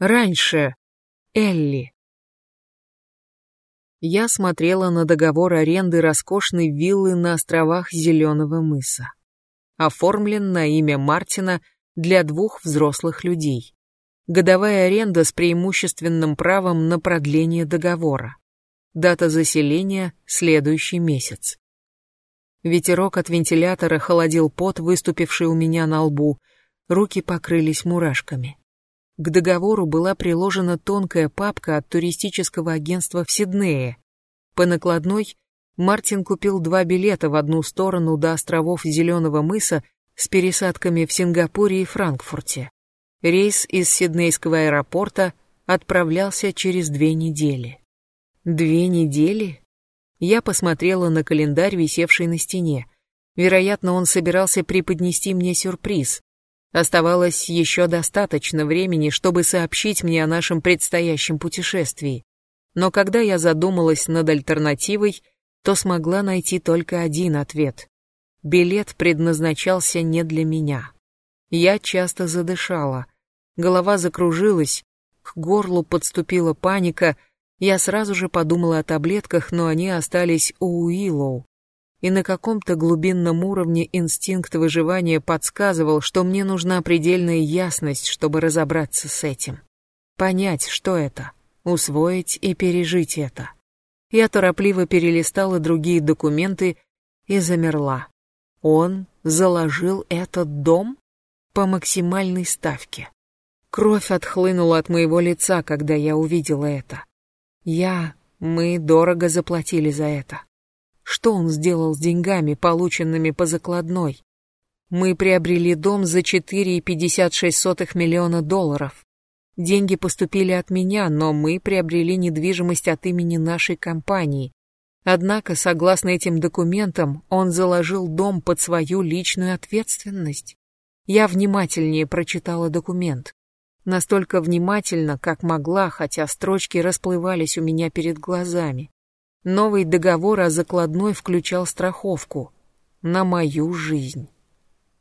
Раньше. Элли. Я смотрела на договор аренды роскошной виллы на островах Зеленого мыса. Оформлен на имя Мартина для двух взрослых людей. Годовая аренда с преимущественным правом на продление договора. Дата заселения – следующий месяц. Ветерок от вентилятора холодил пот, выступивший у меня на лбу. Руки покрылись мурашками. К договору была приложена тонкая папка от туристического агентства в Сиднее. По накладной Мартин купил два билета в одну сторону до островов Зеленого мыса с пересадками в Сингапуре и Франкфурте. Рейс из Сиднейского аэропорта отправлялся через две недели. Две недели? Я посмотрела на календарь, висевший на стене. Вероятно, он собирался преподнести мне сюрприз. Оставалось еще достаточно времени, чтобы сообщить мне о нашем предстоящем путешествии. Но когда я задумалась над альтернативой, то смогла найти только один ответ. Билет предназначался не для меня. Я часто задышала. Голова закружилась, к горлу подступила паника. Я сразу же подумала о таблетках, но они остались у Уиллоу и на каком-то глубинном уровне инстинкт выживания подсказывал, что мне нужна предельная ясность, чтобы разобраться с этим. Понять, что это, усвоить и пережить это. Я торопливо перелистала другие документы и замерла. Он заложил этот дом по максимальной ставке. Кровь отхлынула от моего лица, когда я увидела это. Я, мы дорого заплатили за это. Что он сделал с деньгами, полученными по закладной? Мы приобрели дом за 4,56 миллиона долларов. Деньги поступили от меня, но мы приобрели недвижимость от имени нашей компании. Однако, согласно этим документам, он заложил дом под свою личную ответственность. Я внимательнее прочитала документ. Настолько внимательно, как могла, хотя строчки расплывались у меня перед глазами. Новый договор о закладной включал страховку на мою жизнь.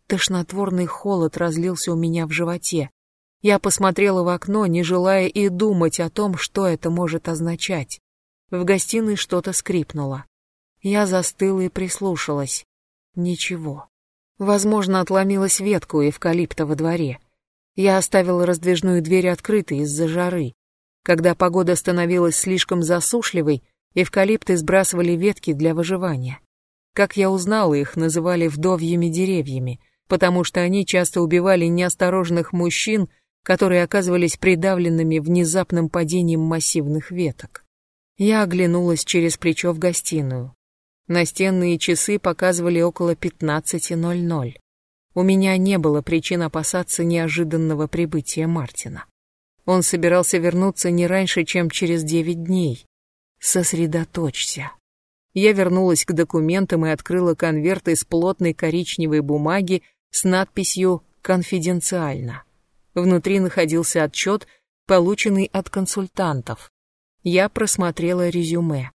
Тошнотворный холод разлился у меня в животе. Я посмотрела в окно, не желая и думать о том, что это может означать. В гостиной что-то скрипнуло. Я застыла и прислушалась. Ничего. Возможно, отломилась ветка эвкалипта во дворе. Я оставила раздвижную дверь открытой из-за жары. Когда погода становилась слишком засушливой, Эвкалипты сбрасывали ветки для выживания. Как я узнала, их называли вдовьими деревьями, потому что они часто убивали неосторожных мужчин, которые оказывались придавленными внезапным падением массивных веток. Я оглянулась через плечо в гостиную. Настенные часы показывали около 15.00. У меня не было причин опасаться неожиданного прибытия Мартина. Он собирался вернуться не раньше, чем через девять дней. Сосредоточься. Я вернулась к документам и открыла конверт из плотной коричневой бумаги с надписью «Конфиденциально». Внутри находился отчет, полученный от консультантов. Я просмотрела резюме.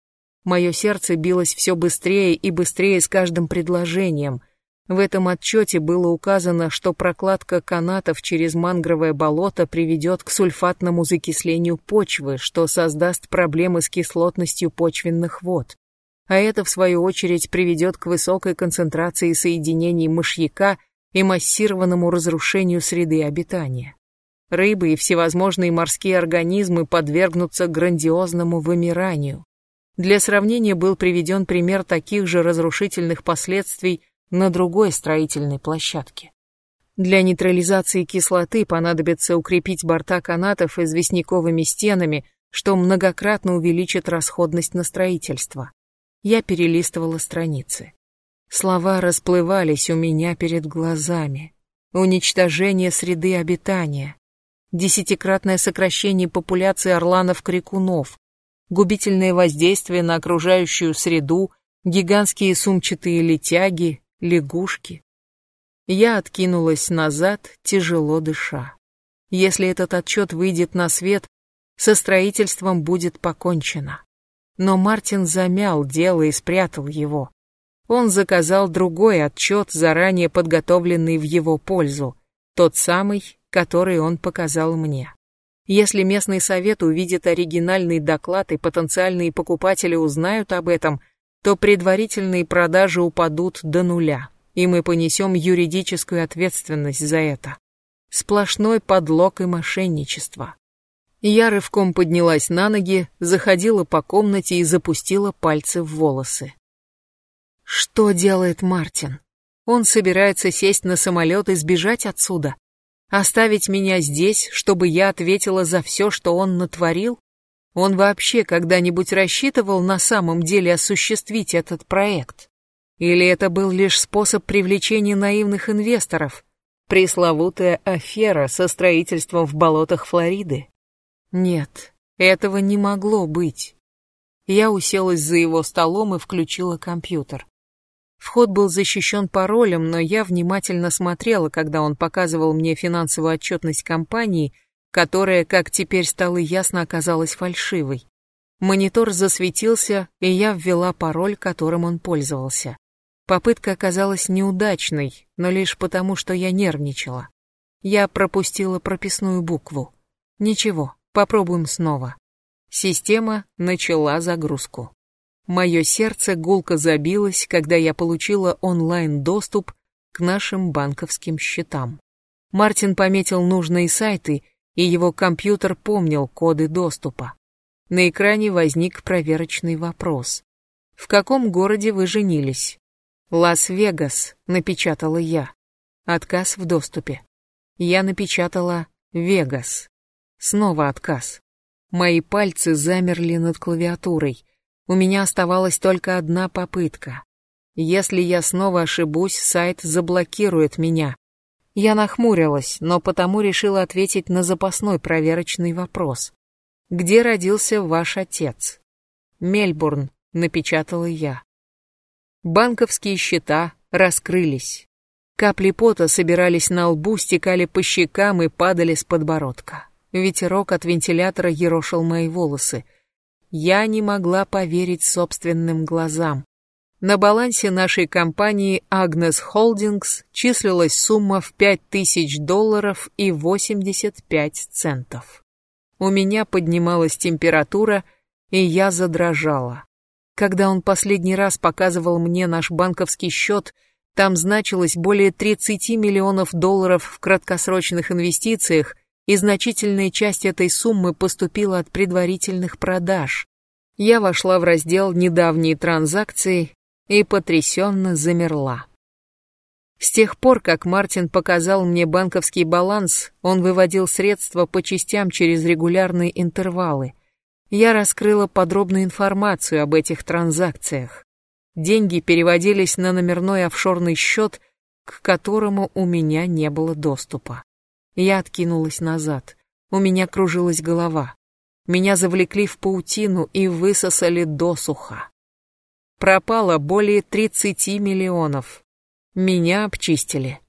Мое сердце билось все быстрее и быстрее с каждым предложением. В этом отчете было указано, что прокладка канатов через мангровое болото приведет к сульфатному закислению почвы, что создаст проблемы с кислотностью почвенных вод. А это, в свою очередь, приведет к высокой концентрации соединений мышьяка и массированному разрушению среды обитания. Рыбы и всевозможные морские организмы подвергнутся грандиозному вымиранию. Для сравнения был приведен пример таких же разрушительных последствий на другой строительной площадке. Для нейтрализации кислоты понадобится укрепить борта канатов известняковыми стенами, что многократно увеличит расходность на строительство. Я перелистывала страницы. Слова расплывались у меня перед глазами. Уничтожение среды обитания, десятикратное сокращение популяции орланов-крикунов, губительное воздействие на окружающую среду, гигантские сумчатые летяги, лягушки. Я откинулась назад, тяжело дыша. Если этот отчет выйдет на свет, со строительством будет покончено. Но Мартин замял дело и спрятал его. Он заказал другой отчет, заранее подготовленный в его пользу, тот самый, который он показал мне. Если местный совет увидит оригинальный доклад и потенциальные покупатели узнают об этом, то предварительные продажи упадут до нуля, и мы понесем юридическую ответственность за это. Сплошной подлог и мошенничество. Я рывком поднялась на ноги, заходила по комнате и запустила пальцы в волосы. Что делает Мартин? Он собирается сесть на самолет и сбежать отсюда? Оставить меня здесь, чтобы я ответила за все, что он натворил? Он вообще когда-нибудь рассчитывал на самом деле осуществить этот проект? Или это был лишь способ привлечения наивных инвесторов? Пресловутая афера со строительством в болотах Флориды? Нет, этого не могло быть. Я уселась за его столом и включила компьютер. Вход был защищен паролем, но я внимательно смотрела, когда он показывал мне финансовую отчетность компании, которая, как теперь стало ясно, оказалась фальшивой. Монитор засветился, и я ввела пароль, которым он пользовался. Попытка оказалась неудачной, но лишь потому, что я нервничала. Я пропустила прописную букву. Ничего, попробуем снова. Система начала загрузку. Мое сердце гулко забилось, когда я получила онлайн-доступ к нашим банковским счетам. Мартин пометил нужные сайты, и его компьютер помнил коды доступа. На экране возник проверочный вопрос. «В каком городе вы женились?» «Лас-Вегас», — напечатала я. Отказ в доступе. Я напечатала «Вегас». Снова отказ. Мои пальцы замерли над клавиатурой. У меня оставалась только одна попытка. Если я снова ошибусь, сайт заблокирует меня. Я нахмурилась, но потому решила ответить на запасной проверочный вопрос. «Где родился ваш отец?» «Мельбурн», — напечатала я. Банковские счета раскрылись. Капли пота собирались на лбу, стекали по щекам и падали с подбородка. Ветерок от вентилятора ерошил мои волосы — я не могла поверить собственным глазам. На балансе нашей компании Agnes Holdings числилась сумма в 5000 долларов и 85 центов. У меня поднималась температура, и я задрожала. Когда он последний раз показывал мне наш банковский счет, там значилось более 30 миллионов долларов в краткосрочных инвестициях и значительная часть этой суммы поступила от предварительных продаж. Я вошла в раздел «Недавние транзакции» и потрясенно замерла. С тех пор, как Мартин показал мне банковский баланс, он выводил средства по частям через регулярные интервалы. Я раскрыла подробную информацию об этих транзакциях. Деньги переводились на номерной офшорный счет, к которому у меня не было доступа. Я откинулась назад. У меня кружилась голова. Меня завлекли в паутину и высосали досуха. Пропало более 30 миллионов. Меня обчистили.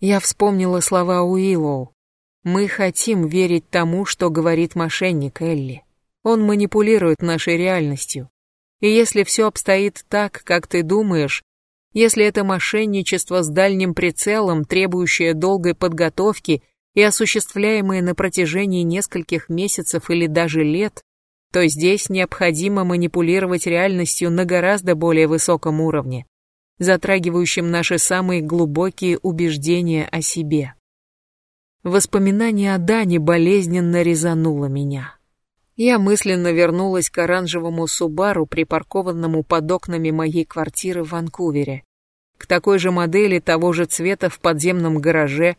Я вспомнила слова Уиллоу. Мы хотим верить тому, что говорит мошенник Элли. Он манипулирует нашей реальностью. И если все обстоит так, как ты думаешь, если это мошенничество с дальним прицелом, требующее долгой подготовки и осуществляемые на протяжении нескольких месяцев или даже лет, то здесь необходимо манипулировать реальностью на гораздо более высоком уровне, затрагивающем наши самые глубокие убеждения о себе. Воспоминание о Дане болезненно резануло меня. Я мысленно вернулась к оранжевому Субару, припаркованному под окнами моей квартиры в Ванкувере, к такой же модели того же цвета в подземном гараже,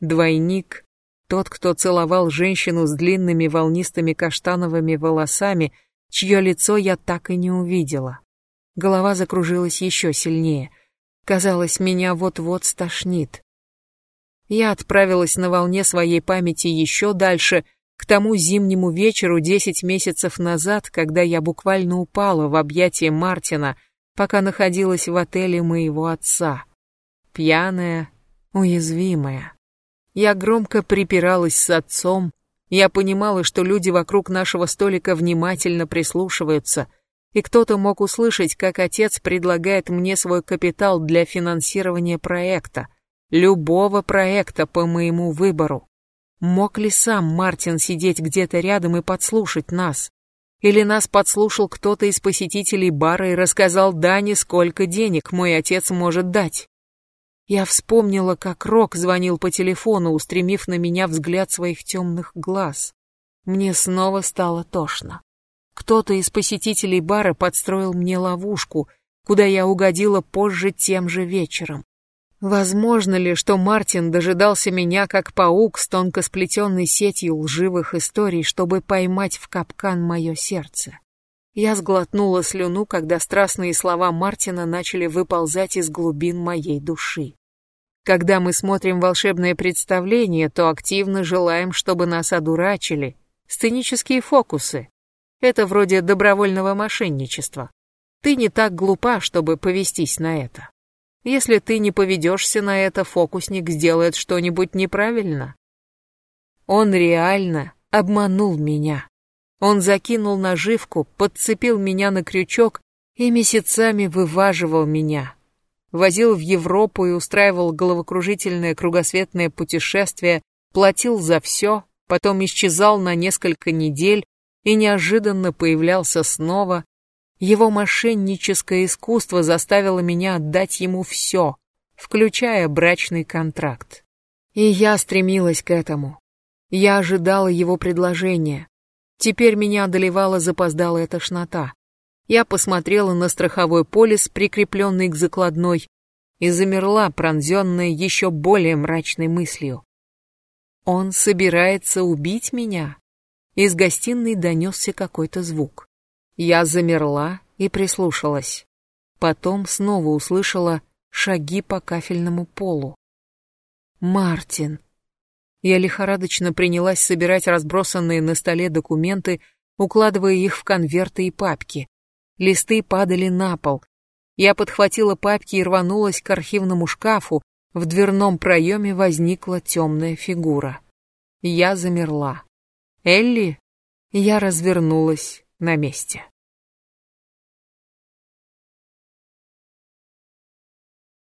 Двойник, тот, кто целовал женщину с длинными волнистыми каштановыми волосами, чье лицо я так и не увидела. Голова закружилась еще сильнее. Казалось, меня вот-вот стошнит. Я отправилась на волне своей памяти еще дальше, к тому зимнему вечеру десять месяцев назад, когда я буквально упала в объятия Мартина, пока находилась в отеле моего отца. Пьяная, уязвимая. Я громко припиралась с отцом. Я понимала, что люди вокруг нашего столика внимательно прислушиваются, и кто-то мог услышать, как отец предлагает мне свой капитал для финансирования проекта, любого проекта по моему выбору. Мог ли сам Мартин сидеть где-то рядом и подслушать нас? Или нас подслушал кто-то из посетителей бара и рассказал Дане, сколько денег мой отец может дать? Я вспомнила, как Рок звонил по телефону, устремив на меня взгляд своих темных глаз. Мне снова стало тошно. Кто-то из посетителей бара подстроил мне ловушку, куда я угодила позже тем же вечером. Возможно ли, что Мартин дожидался меня как паук с тонко сплетенной сетью лживых историй, чтобы поймать в капкан мое сердце? Я сглотнула слюну, когда страстные слова Мартина начали выползать из глубин моей души. Когда мы смотрим волшебное представление, то активно желаем, чтобы нас одурачили. Сценические фокусы. Это вроде добровольного мошенничества. Ты не так глупа, чтобы повестись на это. Если ты не поведешься на это, фокусник сделает что-нибудь неправильно. Он реально обманул меня. Он закинул наживку, подцепил меня на крючок и месяцами вываживал меня. Возил в Европу и устраивал головокружительное кругосветное путешествие, платил за все, потом исчезал на несколько недель и неожиданно появлялся снова. Его мошенническое искусство заставило меня отдать ему все, включая брачный контракт. И я стремилась к этому. Я ожидала его предложения, Теперь меня одолевала запоздалая тошнота. Я посмотрела на страховой полис, прикрепленный к закладной, и замерла, пронзенная еще более мрачной мыслью. Он собирается убить меня? Из гостиной донесся какой-то звук. Я замерла и прислушалась. Потом снова услышала шаги по кафельному полу. Мартин. Я лихорадочно принялась собирать разбросанные на столе документы, укладывая их в конверты и папки. Листы падали на пол. Я подхватила папки и рванулась к архивному шкафу. В дверном проеме возникла темная фигура. Я замерла. «Элли?» Я развернулась на месте.